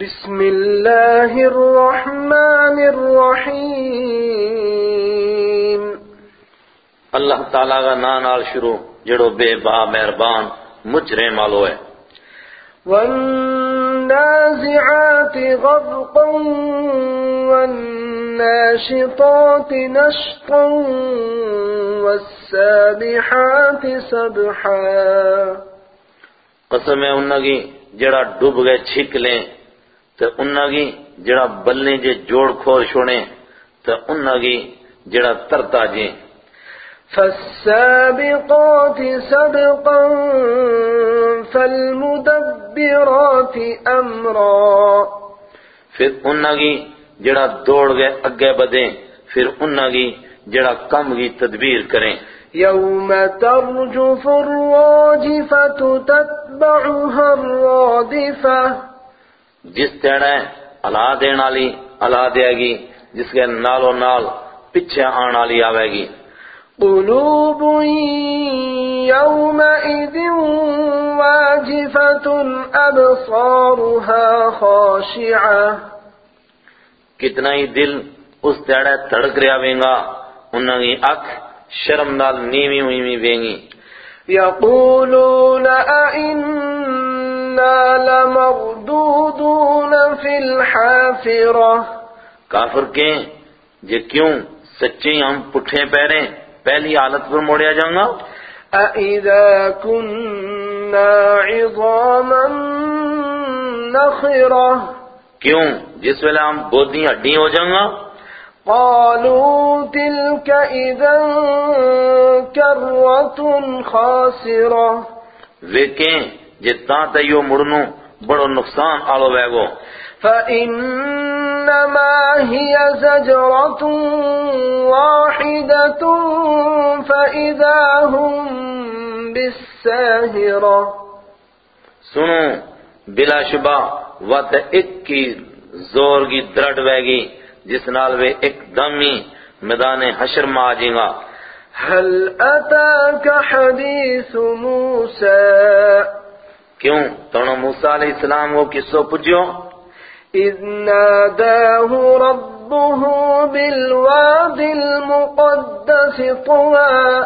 بسم الله الرحمن الرحيم. اللہ تعالیٰ کا نا نال شروع جڑو بے با مہربان مجھ رحم والو ہے۔ والنازعات غرقا والناشطات نشطا والسابحات سبحا. قسم ہے انہاں کی جڑا ڈوب گئے چھک لیں۔ تو انہاں کی جڑا بلنے جے جوڑ کھور چھوڑیں تو انہاں کی جڑا ترتا جیں فالسابقات سبقا فالمدبرات امرا پھر انہاں کی جڑا دوڑ گئے اگے بدیں پھر انہاں کی جڑا کم کی تدبیر کریں۔ يوم ترجف الراجفة تتبعها الرادفة۔ جس تیڑے الا دین والی الا دے گی جس کے نالو نال پیچھے آن والی آوے گی۔ قلوب يومئذ واجفة أبصارها خاشعة۔ کتنا ہی دل اس تیڑے تڑک رہا وینگا انہاں کی اکھ شرم نال نیوی ہوئی ہوئی وینگی يقولون أئنا لمردودون في الحافرة کافر کہیں جے کیوں سچے ہم پٹھے پیریں پہلی حالت پر موڑیا جاؤں گا؟ أَإِذَا كُنَّا عِظَامًا نَخِرَةً۔ کیوں؟ جس ویلے ہم بودی ہڈی ہو جاؤں گا؟ قالوا تلك إذا كرة خاسرة۔ وہ کہیں جے تاں تیو مڑنو بڑو نقصان آلو بیگو فإنما هي زجرة واحدة فإذا هم بالساهرة۔ سنو بلا شبہ وقت ایک کی زور کی درڑ بیگی جس نال وہ ایک دم ہی میدان حشر میں آ گا۔ هل أتاك حديث موسى؟ کیوں؟ تونو موسیٰ علیہ السلام وہ قصو پجیو إذ ناداه ربه بالواد المقدس طوى۔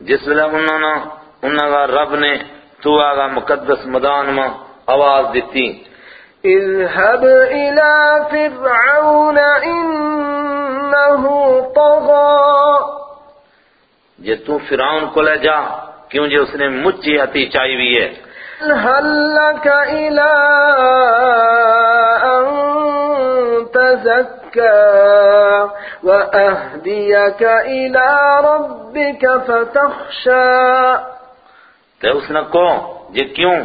جس ویلے انہوں نے انہوں کا رب نے تو آگا مقدس مدان میں آواز دیتی۔ اذهب إلى فرعون إنه طغى۔ جے تو فرعون کو لے جا کیوں جے اس نے مجھے عطی چاہی ہوئی ہے۔ هل لك إلى أن تزكى وأهديك إلى ربك فتخشى. تے اس نے کہو جے کیوں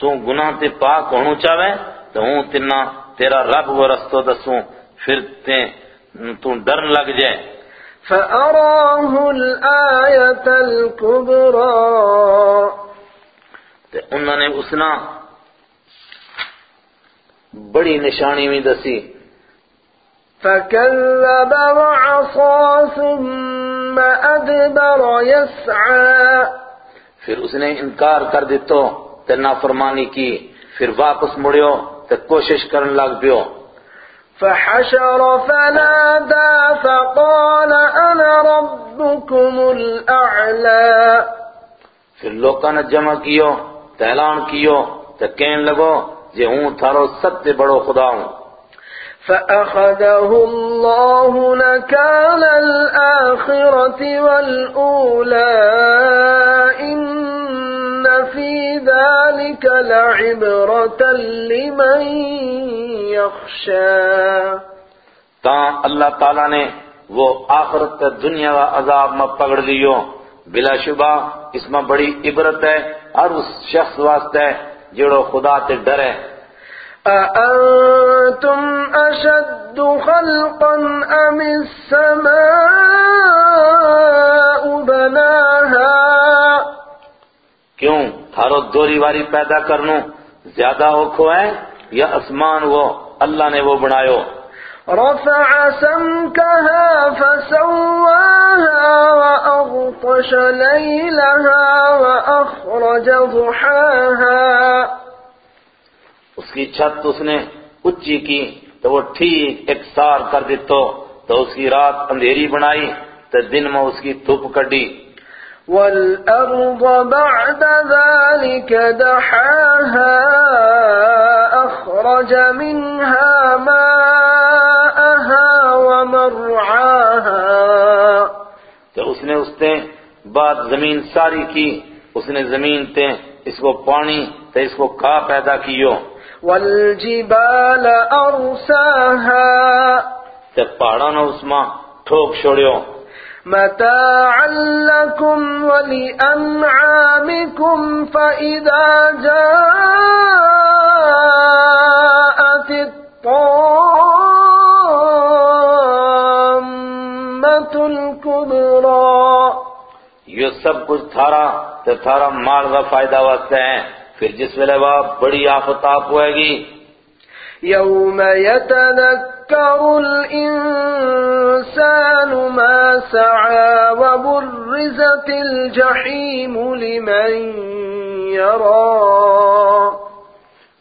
تو گناہ تے پاک ہونو چاہے تو ہوں تنہ تیرا رب وہ رستو دسوں پھر تے تو ڈرن لگ جائے۔ فأراه الآية الكبرى. تے انہوں نے اسنا بڑی نشانی میں دسی۔ فكذب وعصى ثم أدبر يسعى۔ پھر اس نے انکار کر دیتو تے نافرمانی کی پھر واپس مڑیو تے کوشش کرن لگ پیو۔ فحشر فنادى فقال أنا ربكم الأعلى۔ پھر لوکاں نے جمع کیو۔ اعلان کیو تے کہن لگو جے ہوں تھارو سب تے بڑو خدا ہوں۔ فأخذه الله نكال الآخرة والأولى إن في ذلك لعبرة لمن يخشى۔ تاں اللہ تعالیٰ نے وہ آخرت دنیا کا عذاب میں پکڑ لیو۔ بلا شبہ اس میں بڑی عبرت ہے۔ ہر اس شخص واسطے جڑو خدا تے ڈرے۔ أأنتم أشد خلقا أم السماء بناها؟ کیوں؟ تھارو دوری واری پیدا کرنو زیادہ اوکھو ہے یا اسمان وہ اللہ نے وہ بنایو؟ رفع سمكها فسواها وأغطش ليلها وأخرج ضحاها. اس کی چھت اس نے اچھی کی تو وہ ٹھیک ایک سار کر دیتو تو اس کی رات اندھیری بنائی تو دن میں اس کی دھوپ کڈی۔ والأرض بعد ذلك دحاها أخرج منها بعد زمین ساری کی اس نے زمین تے اس کو پانی تے اس کو کھا پیدا کیو۔ والجبال أرساها۔ تے پہاڑاں نے اس ماں ٹھوک چھوڑیو۔ متاعا لكم ولأنعامكم فإذا جاءت یہ سب کچھ تھارا تے تھارا مال کا فائدہ واسطے ہیں۔ پھر جس ویلے وہ بڑی آفت آپ ہوئے گی۔ يوم يتذكر الإنسان ما سعى وبرزت الجحيم لمن يرى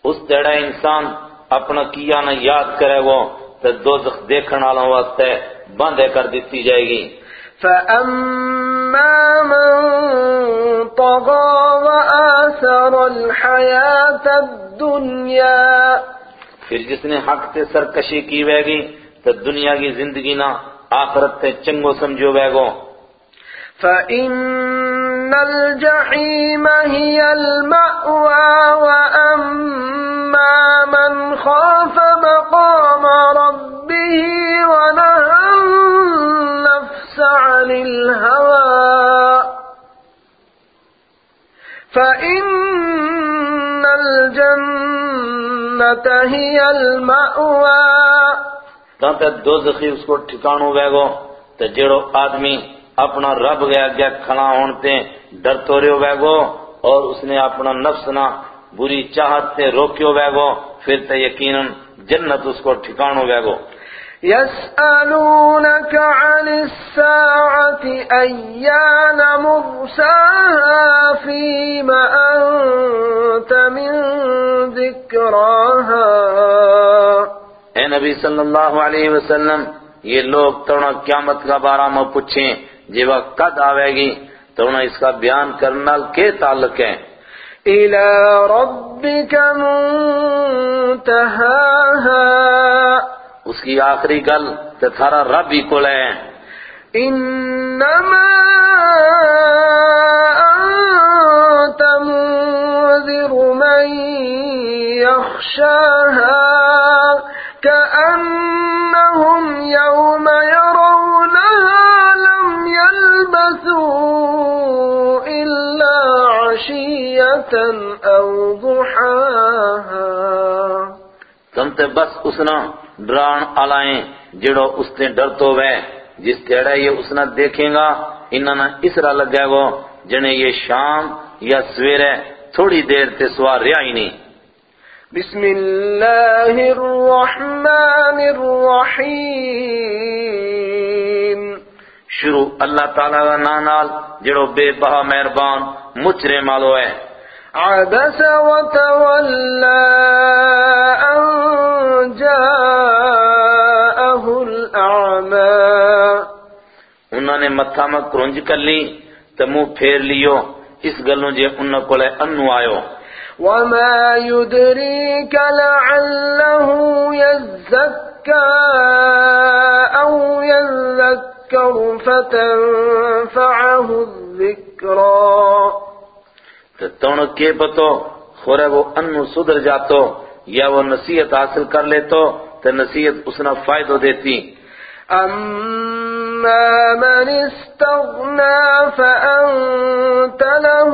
اس جڑا انسان اپنا کیا نہ یاد کرے وہ تو دوزخ دیکھن والوں واسطے بندے کر دیتی جائے گی۔ فأما من طغى وآثر الحياة الدنيا. پھر جس نے حق تے سرکشی کی وے گی تو دنیا کی زندگی نہ آخرت تے چنگو سمجھو وے گو۔ فإن الجحيم هي المأوى فإن الجنة هي المأوى۔ تاں تے دوزخی اس کو ٹھکانو وے گو تو جڑو آدمی اپنا رب گیا گیا کھڑا ہون تے ڈرتو رہو وے گو، اور اس نے اپنا نفس نہ بری چاہت تے روکیو وے گو، پھر تے یقیناً جنت اس کو ٹھکانو وے گو۔ يسألونك عن الساعة أيان مرساها فيما أنت من ذكراها؟ اے نبی صلی اللہ علیہ وسلم یہ لوگ تونا قیامت کا بارہ میں پوچھیں جی وقت کد آوے گی؟ تونا اس کا بیان کرنا کے تعلق ہے إلى ربك منتهاها. اس کی آخری گل تے تھارا رب ہی کول ہے۔ إنما أنت منذر من يخشاها كأنهم يوم يرونها لم يلبثوا إلا عشية أو ضحاها۔ تم تے بس اسنا ڈران آلائیں جڑو اس نے ڈرتو وے جس تیڑا یہ اسنا دیکھیں گا انہاں اسرا لگے گو جنے یہ شام یا سویرے تھوڑی دیر تے سوار رہا ہی نہیں۔ بسم الله الرحمن الرحيم شروع اللہ تعالیٰ کا نانال جڑو بے بہا مہربان مچرے مالو ہے عبس وتولى أن جاءه الأعمى. انہوں نے متھا میں کرنج کر لی تو منہ پھیر لیو۔ اس گلوں جے انہوں کو لے انو آیو۔ وما يدريك لعله يزكى أو يذكر فتنفعه الذكرى۔ تو تون کے پتو خورے وہ انو سدر جاتو۔ یا وہ نصیحت حاصل کر لیتو تو نصیحت اسنا فائدہ دیتی۔ أما من استغنى فأنت له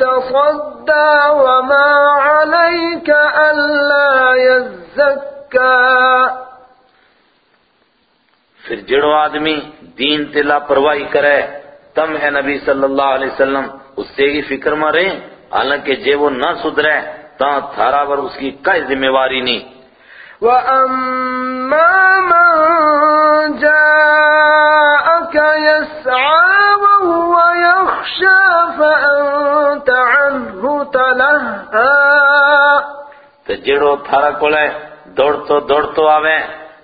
تصدى وما عليك ألا يزكى۔ پھر جڑو آدمی دین تے لاپرواہی کرے تم اے نبی صلی اللہ علیہ وسلم اس سے ہی فکر میں رہیں حالانکہ جے وہ نہ سدرے تاں تھارا پر اس کی کوئی ذمہ واری نہیں۔ وأما من جاءك يسعى وهو يخشى فأنت عنه تلهى۔ تو جڑو تھارا کولے دوڑتو دوڑتو آویں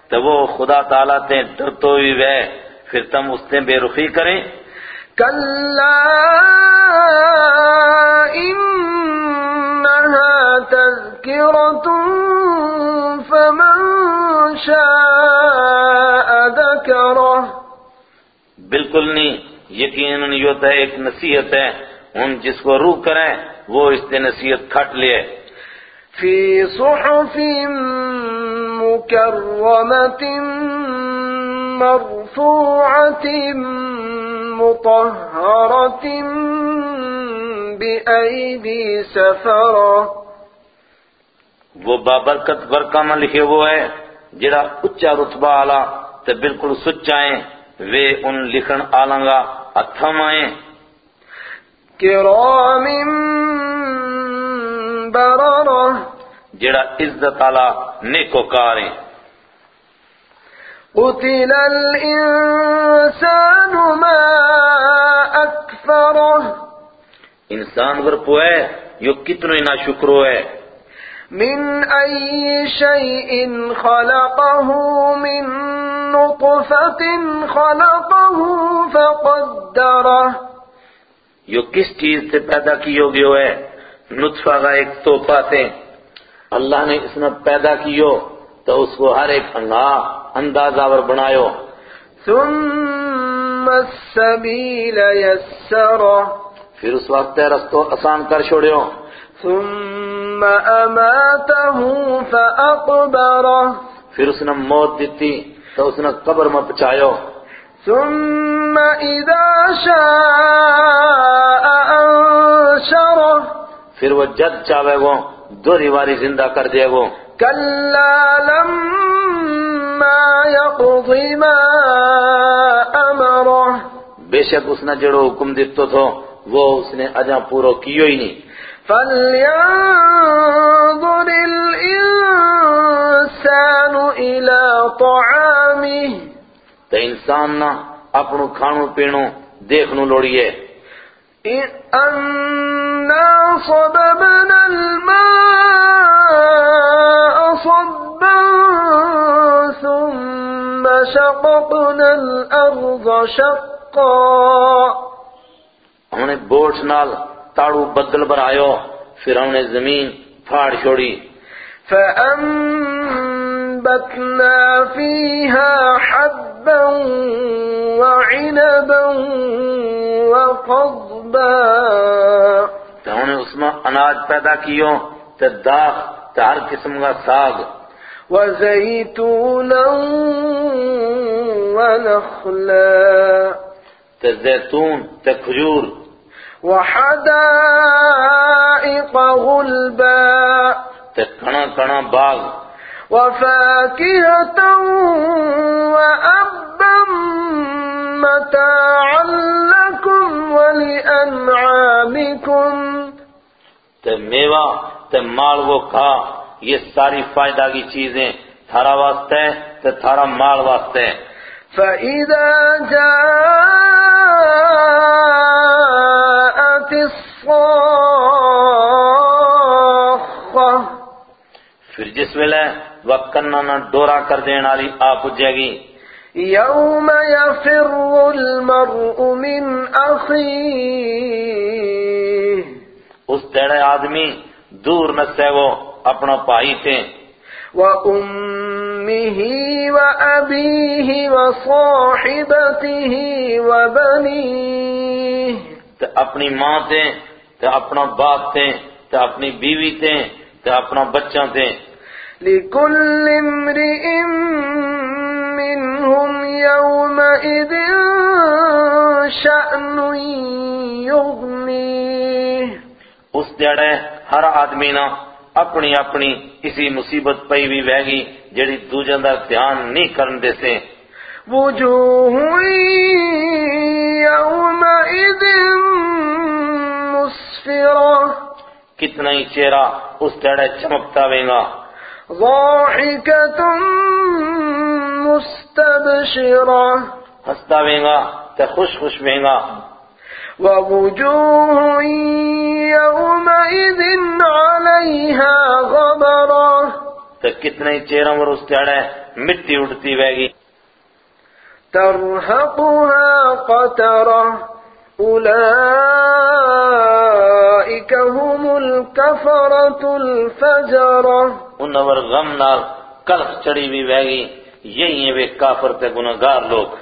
تو وہ خدا تعالیٰ تے ڈرتو ہی وے پھر تم اس تے بے رخی کریں۔ إنها تذكرة فمن شاء ذكره. بالکل نہیں یقیناً یہ تو ایک نصیحت ہے۔ ان جس کو روح کریں وہ اس نے نصیحت کھٹ لیے في صحف مكرمة مرفوعة مطهرة بأيدي سفرة وہ بابرکت برکہ میں لکھے وہ ہے جڑا اچا رتبہ آلا تے بالکل سچائیں وے ان لکھن آلنگا اتھم آئیں۔ كرام بررة جڑا عزت آلا نیکو کاریں قتل الإنسان ما أكفره۔ انسان ور پوئے یو کتنو ہی نا شکرو ہے۔ من أي شيء خلقه من نطفة خلقه فقدره یو کس چیز سے پیدا کی ہوگی ہے؟ نطفہ کا ایک توپا سے۔ اللہ نے اس میں پیدا کیو تو اس کو ہر ایک اندازہ ور بنایو ثم السبيل يسره پھر اس وقت رستو آسان کر چھوڑیو ثم أماته فأقبره. پھر اس نے موت دیتی تو اس نے قبر میں پچھایو ثم إذا شاء أنشره. پھر وہ جد چاہے وہ دو دیواری زندہ کر دے وہ۔ كلا لما يقض ما أمره. بے شک اس نے جڑو حکم دیتو تھو وہ اس نے اجاں پورو کیو ہی نہیں۔ فلينظر الإنسان إلى طعامه تو انسان نہ اپنو کھانو پینو دیکھنو لوڑیے۔ أنا صببنا الماء صبا ثم شققنا الأرض شقا۔ ہم نے بوٹ نال تاڑو بدل بر آیو ہم نے زمین پھاڑ چھوڑی۔ فأنبتنا فيها حبا وعنبا وقضبا تو نے اس میں اناج پیدا کیو تے داغ تے ہر قسم کا ساگ۔ وزيتونا ونخلا تے زیتون تے کھجور۔ وحدائق غلبا. تے کنا باغ. وفاكهة وأبا متاعا لكم ولأنعامكم تے میوہ تے مال وہ کھا یہ ساری فائدہ کی چیزیں تھارا واسطے تے تھارا مال واسطے. فإذا جاءت جس ویلے وقت کرنا نہ ڈورا کر دین والی آ پجے گی۔ يوم يفر المرء من أخيه اس تیڑے آدمی دور نسے وہ اپنا پائی تھے۔ وأمه وأبيه وصاحبته وبنيه تے اپنی ماں تے تے اپنا باپ تے تے اپنی بیوی تے تے اپنا بچہ تے لكل امرئ منهم يومئذ شأن يغنيه. اس دیڑے ہر آدمی نا اپنی اپنی اسی مصیبت پئی بھی ویگی جڑی دوجہ دا دھیان نہیں کرن دے سے وجوه يومئذ مسفرة کتنا ہی چہرہ اس دیڑے چمکتا ویگا۔ ضاحكة مستبشرة. ہستا ویگا تے خوش خوش ویگا ووجوه يومئذ عليها غبرة. تو کتنے چہروں پر اس تیڑے مٹی اٹھتی بہ گی ترهقها قترة. أولئك هم الكفرت الفجرة. انہوں غم نال کلخ چڑی بھی بہ گی یہی ہیں وہ کافر تے گناہگار لوگ۔